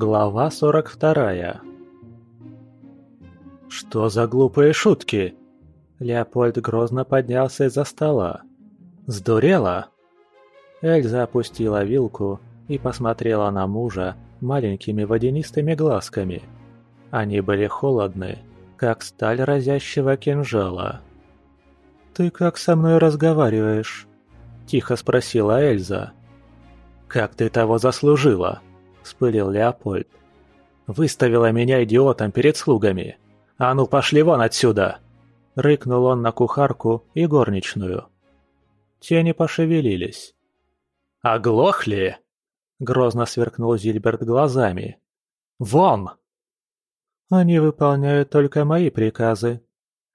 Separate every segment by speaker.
Speaker 1: Глава 42 «Что за глупые шутки?» Леопольд грозно поднялся из-за стола. «Сдурела?» Эльза опустила вилку и посмотрела на мужа маленькими водянистыми глазками. Они были холодны, как сталь разящего кинжала. «Ты как со мной разговариваешь?» – тихо спросила Эльза. «Как ты того заслужила?» – вспылил Леопольд. «Выставила меня идиотом перед слугами. А ну пошли вон отсюда!» Рыкнул он на кухарку и горничную. Те не пошевелились. «Оглохли?» – грозно сверкнул Зильберт глазами. «Вон!» «Они выполняют только мои приказы».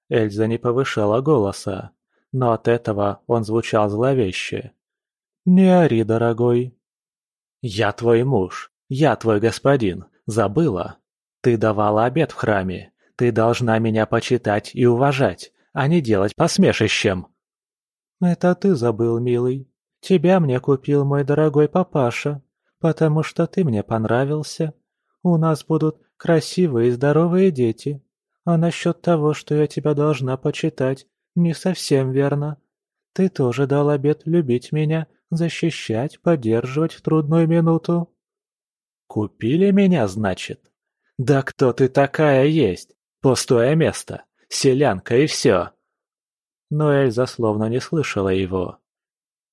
Speaker 1: Эльза не повышала голоса, но от этого он звучал зловеще. «Не ори, дорогой». «Я твой муж, я твой господин, забыла? Ты давала обед в храме, ты должна меня почитать и уважать, а не делать посмешищем». «Это ты забыл, милый. Тебя мне купил мой дорогой папаша, потому что ты мне понравился. У нас будут красивые и здоровые дети. А насчет того, что я тебя должна почитать, не совсем верно. Ты тоже дал обет любить меня, защищать, поддерживать в трудную минуту». «Купили меня, значит? Да кто ты такая есть? Пустое место, селянка и все!» Но Эльза словно не слышала его.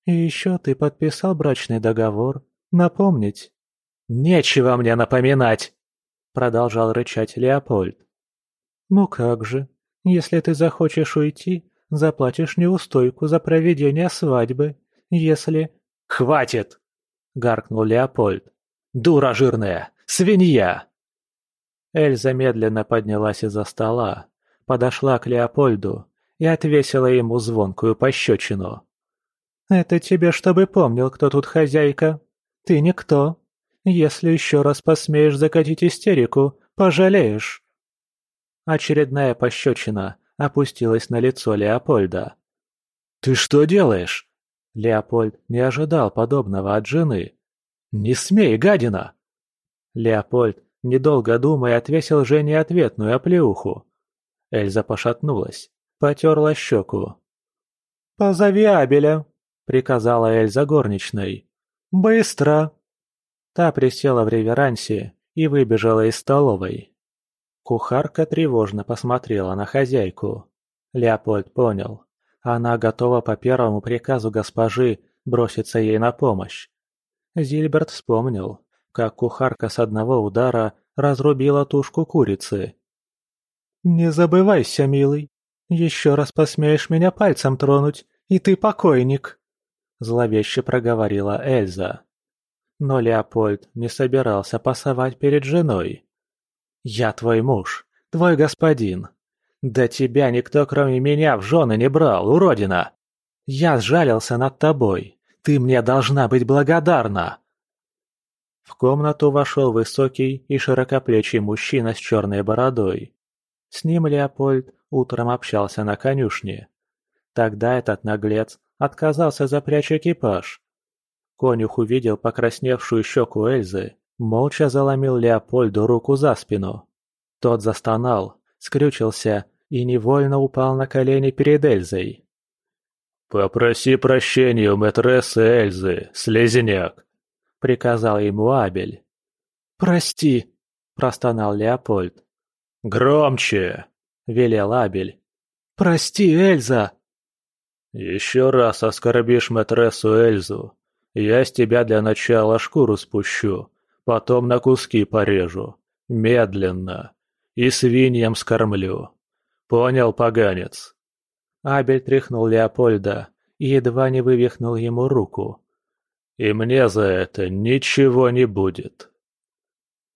Speaker 1: «И еще ты подписал брачный договор. Напомнить?» «Нечего мне напоминать!» Продолжал рычать Леопольд. «Ну как же, если ты захочешь уйти, заплатишь неустойку за проведение свадьбы. Если...» «Хватит!» — гаркнул Леопольд. «Дура жирная! Свинья!» Эльза медленно поднялась из-за стола, подошла к Леопольду и отвесила ему звонкую пощечину. «Это тебе чтобы помнил, кто тут хозяйка. Ты никто. Если еще раз посмеешь закатить истерику, пожалеешь». Очередная пощечина опустилась на лицо Леопольда. «Ты что делаешь?» Леопольд не ожидал подобного от жены. «Не смей, гадина!» Леопольд, недолго думая, отвесил Жене ответную оплеуху. Эльза пошатнулась, потерла щеку. «Позови Абеля!» — приказала Эльза горничной. «Быстро!» Та присела в реверансе и выбежала из столовой. Кухарка тревожно посмотрела на хозяйку. Леопольд понял. Она готова по первому приказу госпожи броситься ей на помощь. Зильберт вспомнил, как кухарка с одного удара разрубила тушку курицы. «Не забывайся, милый. Еще раз посмеешь меня пальцем тронуть, и ты покойник!» Зловеще проговорила Эльза. Но Леопольд не собирался пасовать перед женой. «Я твой муж, твой господин. Да тебя никто кроме меня в жены не брал, уродина! Я сжалился над тобой, ты мне должна быть благодарна!» В комнату вошел высокий и широкоплечий мужчина с черной бородой. С ним Леопольд утром общался на конюшне. Тогда этот наглец отказался запрячь экипаж. Конюх увидел покрасневшую щеку Эльзы, молча заломил Леопольду руку за спину. Тот застонал, скрючился и невольно упал на колени перед Эльзой. «Попроси прощения у мэтрессы Эльзы, слезняк!» — приказал ему Абель. «Прости!» — простонал Леопольд. «Громче!» — велел Абель. «Прости, Эльза!» «Еще раз оскорбишь матрессу Эльзу, я с тебя для начала шкуру спущу, потом на куски порежу, медленно, и свиньям скормлю. Понял, поганец?» Абель тряхнул Леопольда и едва не вывихнул ему руку. «И мне за это ничего не будет».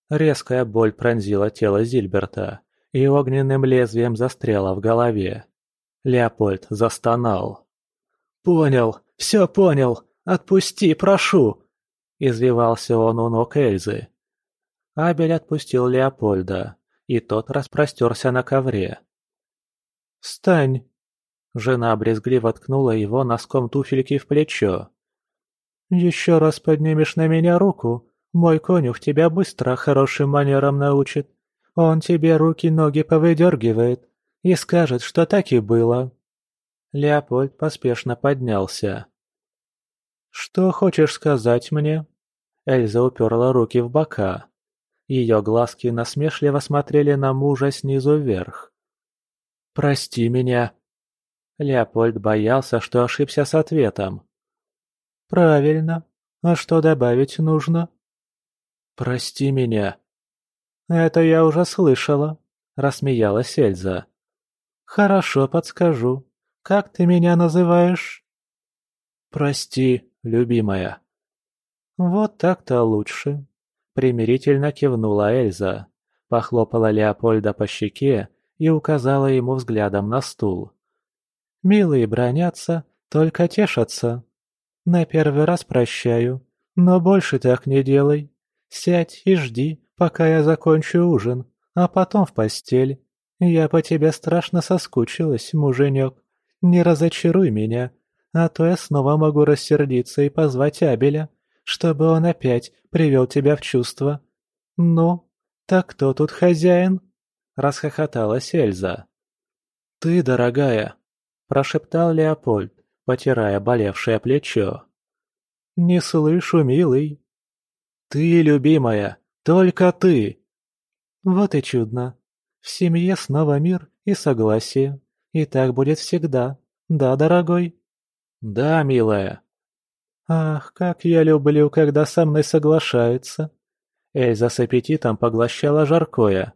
Speaker 1: Резкая боль пронзила тело Зильберта и огненным лезвием застряла в голове. Леопольд застонал. «Понял, все понял, отпусти, прошу!» Извивался он у ног Эльзы. Абель отпустил Леопольда, и тот распростерся на ковре. «Встань!» Жена брезгливо ткнула его носком туфельки в плечо. «Еще раз поднимешь на меня руку, Мой конюх тебя быстро хорошим манерам научит. Он тебе руки-ноги повыдергивает и скажет, что так и было». Леопольд поспешно поднялся. «Что хочешь сказать мне?» Эльза уперла руки в бока. Ее глазки насмешливо смотрели на мужа снизу вверх. «Прости меня!» Леопольд боялся, что ошибся с ответом. «Правильно. А что добавить нужно?» «Прости меня». «Это я уже слышала», — рассмеялась Эльза. «Хорошо, подскажу. Как ты меня называешь?» «Прости, любимая». «Вот так-то лучше», — примирительно кивнула Эльза, похлопала Леопольда по щеке и указала ему взглядом на стул. «Милые бронятся, только тешатся. На первый раз прощаю, но больше так не делай. Сядь и жди, пока я закончу ужин, а потом в постель. Я по тебе страшно соскучилась, муженек. Не разочаруй меня, а то я снова могу рассердиться и позвать Абеля чтобы он опять привел тебя в чувство. Ну, так кто тут хозяин?» — расхохоталась Эльза. «Ты, дорогая!» — прошептал Леопольд, потирая болевшее плечо. «Не слышу, милый». «Ты, любимая, только ты!» «Вот и чудно. В семье снова мир и согласие. И так будет всегда. Да, дорогой?» «Да, милая», «Ах, как я люблю, когда со мной соглашаются!» Эльза с аппетитом поглощала жаркое.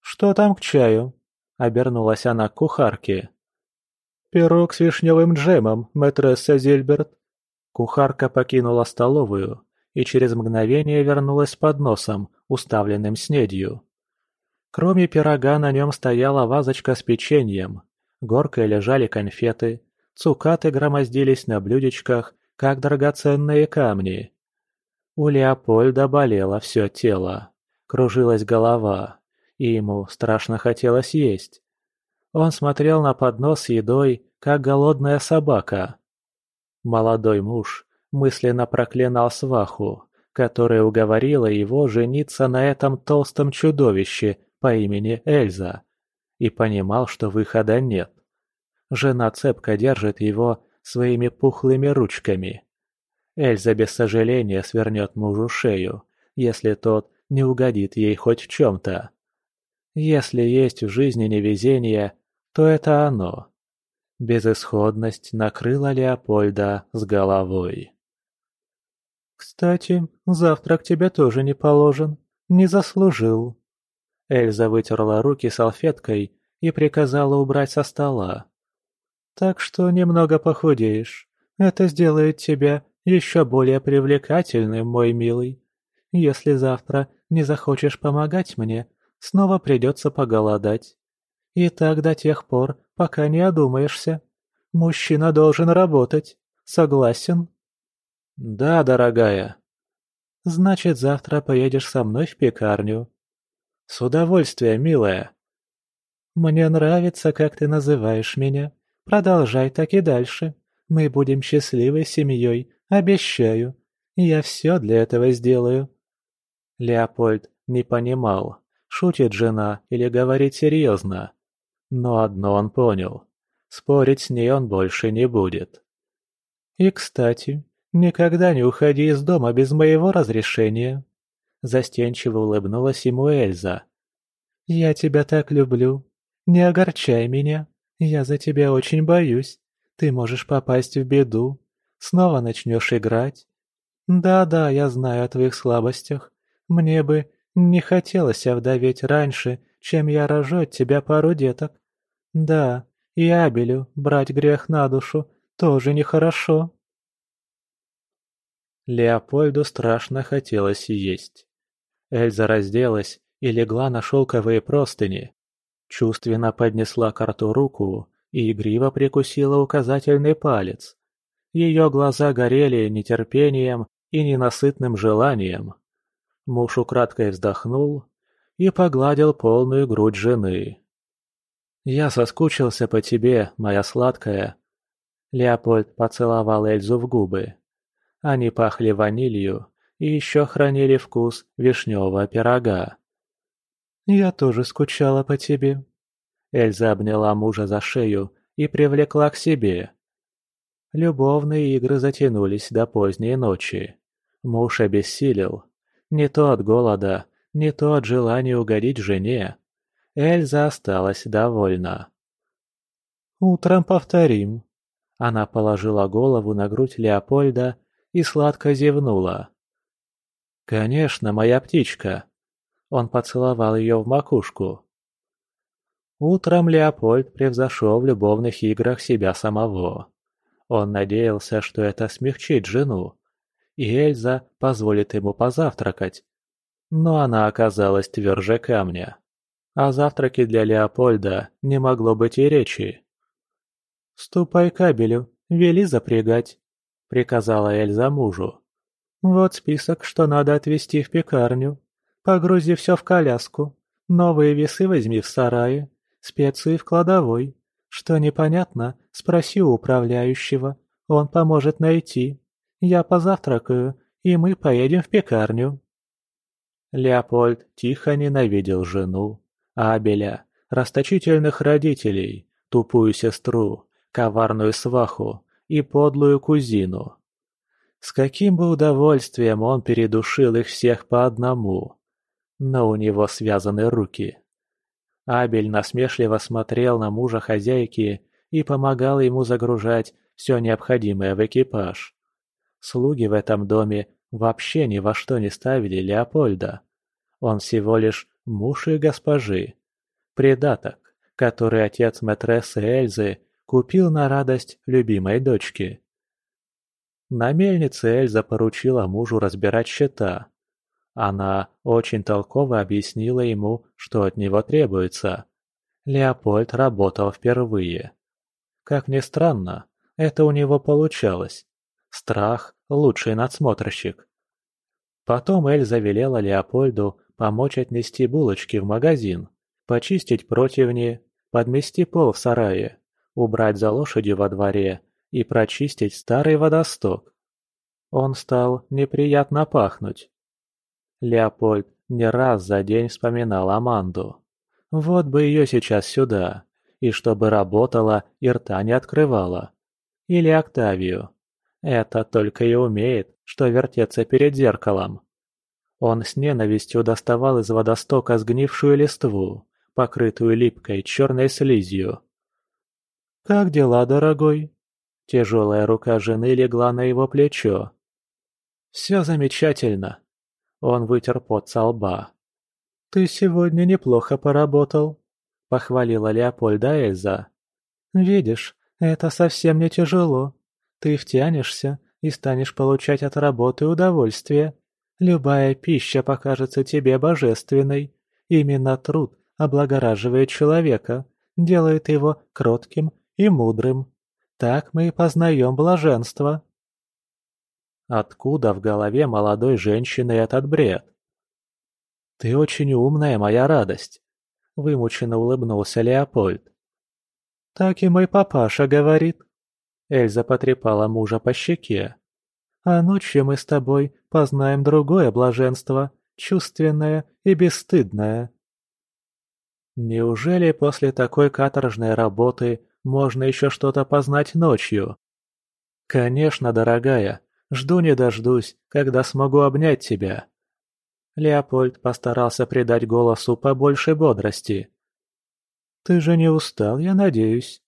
Speaker 1: «Что там к чаю?» — обернулась она к кухарке. «Пирог с вишневым джемом, мэтресса Зильберт». Кухарка покинула столовую и через мгновение вернулась с подносом, уставленным снедью. Кроме пирога на нем стояла вазочка с печеньем, горкой лежали конфеты, цукаты громоздились на блюдечках как драгоценные камни. У Леопольда болело все тело, кружилась голова, и ему страшно хотелось есть. Он смотрел на поднос с едой, как голодная собака. Молодой муж мысленно проклинал сваху, которая уговорила его жениться на этом толстом чудовище по имени Эльза, и понимал, что выхода нет. Жена цепко держит его своими пухлыми ручками. Эльза без сожаления свернет мужу шею, если тот не угодит ей хоть в чем-то. Если есть в жизни невезение, то это оно. Безысходность накрыла Леопольда с головой. «Кстати, завтрак тебе тоже не положен. Не заслужил». Эльза вытерла руки салфеткой и приказала убрать со стола. Так что немного похудеешь. Это сделает тебя еще более привлекательным, мой милый. Если завтра не захочешь помогать мне, снова придется поголодать. И так до тех пор, пока не одумаешься. Мужчина должен работать. Согласен? Да, дорогая. Значит, завтра поедешь со мной в пекарню. С удовольствием, милая. Мне нравится, как ты называешь меня. Продолжай так и дальше. Мы будем счастливой семьей, обещаю. Я все для этого сделаю». Леопольд не понимал, шутит жена или говорит серьезно. Но одно он понял. Спорить с ней он больше не будет. «И, кстати, никогда не уходи из дома без моего разрешения», Застенчиво улыбнулась ему Эльза. «Я тебя так люблю. Не огорчай меня». «Я за тебя очень боюсь. Ты можешь попасть в беду. Снова начнешь играть. Да-да, я знаю о твоих слабостях. Мне бы не хотелось овдоветь раньше, чем я рожу от тебя пару деток. Да, и Абелю брать грех на душу тоже нехорошо». Леопольду страшно хотелось есть. Эльза разделась и легла на шелковые простыни, Чувственно поднесла к рту руку и игриво прикусила указательный палец. Ее глаза горели нетерпением и ненасытным желанием. Муж украдкой вздохнул и погладил полную грудь жены. «Я соскучился по тебе, моя сладкая». Леопольд поцеловал Эльзу в губы. Они пахли ванилью, и еще хранили вкус вишневого пирога. «Я тоже скучала по тебе». Эльза обняла мужа за шею и привлекла к себе. Любовные игры затянулись до поздней ночи. Муж обессилел. Не то от голода, не то от желания угодить жене. Эльза осталась довольна. «Утром повторим». Она положила голову на грудь Леопольда и сладко зевнула. «Конечно, моя птичка!» Он поцеловал ее в макушку. Утром Леопольд превзошел в любовных играх себя самого. Он надеялся, что это смягчит жену, и Эльза позволит ему позавтракать. Но она оказалась тверже камня. О завтраке для Леопольда не могло быть и речи. «Ступай к кабелю, вели запрягать», — приказала Эльза мужу. «Вот список, что надо отвезти в пекарню. Погрузи все в коляску. Новые весы возьми в сарае, специи в кладовой. Что непонятно, спроси у управляющего, он поможет найти. Я позавтракаю, и мы поедем в пекарню». Леопольд тихо ненавидел жену, Абеля, расточительных родителей, тупую сестру, коварную сваху и подлую кузину. С каким бы удовольствием он передушил их всех по одному. Но у него связаны руки. Абель насмешливо смотрел на мужа хозяйки и помогал ему загружать все необходимое в экипаж. Слуги в этом доме вообще ни во что не ставили Леопольда. Он всего лишь муж и госпожи. Предаток, который отец мэтрессы Эльзы купил на радость любимой дочки. На мельнице Эльза поручила мужу разбирать счета. Она очень толково объяснила ему, что от него требуется. Леопольд работал впервые. Как ни странно, это у него получалось. Страх – лучший надсмотрщик. Потом Эльза велела Леопольду помочь отнести булочки в магазин, почистить противни, подмести пол в сарае убрать за лошадью во дворе и прочистить старый водосток. Он стал неприятно пахнуть. Леопольд не раз за день вспоминал Аманду. Вот бы ее сейчас сюда, и чтобы работала и рта не открывала. Или Октавию. Это только и умеет, что вертеться перед зеркалом. Он с ненавистью доставал из водостока сгнившую листву, покрытую липкой черной слизью. «Как дела, дорогой?» Тяжелая рука жены легла на его плечо. «Все замечательно». Он вытер пот со лба. «Ты сегодня неплохо поработал», — похвалила Леопольда Эльза. «Видишь, это совсем не тяжело. Ты втянешься и станешь получать от работы удовольствие. Любая пища покажется тебе божественной. Именно труд облагораживает человека, делает его кротким и мудрым. Так мы и познаем блаженство. Откуда в голове молодой женщины этот бред? «Ты очень умная, моя радость», — вымученно улыбнулся Леопольд. «Так и мой папаша говорит». Эльза потрепала мужа по щеке. «А ночью мы с тобой познаем другое блаженство, чувственное и бесстыдное». Неужели после такой каторжной работы можно еще что-то познать ночью. Конечно, дорогая, жду не дождусь, когда смогу обнять тебя. Леопольд постарался придать голосу побольше бодрости. «Ты же не устал, я надеюсь?»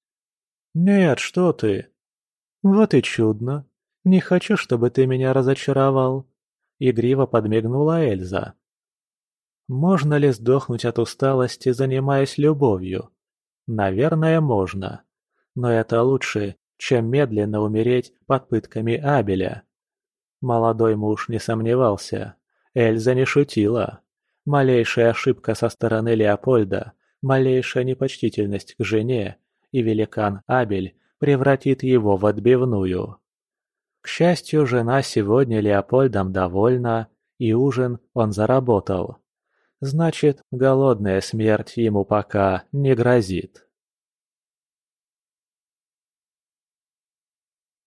Speaker 1: «Нет, что ты!» «Вот и чудно. Не хочу, чтобы ты меня разочаровал», — игриво подмигнула Эльза. «Можно ли сдохнуть от усталости, занимаясь любовью?» Наверное, можно. Но это лучше, чем медленно умереть под пытками Абеля. Молодой муж не сомневался. Эльза не шутила. Малейшая ошибка со стороны Леопольда, малейшая непочтительность к жене, и великан Абель превратит его в отбивную. К счастью, жена сегодня Леопольдом довольна, и ужин он заработал. Значит, голодная смерть ему пока не грозит.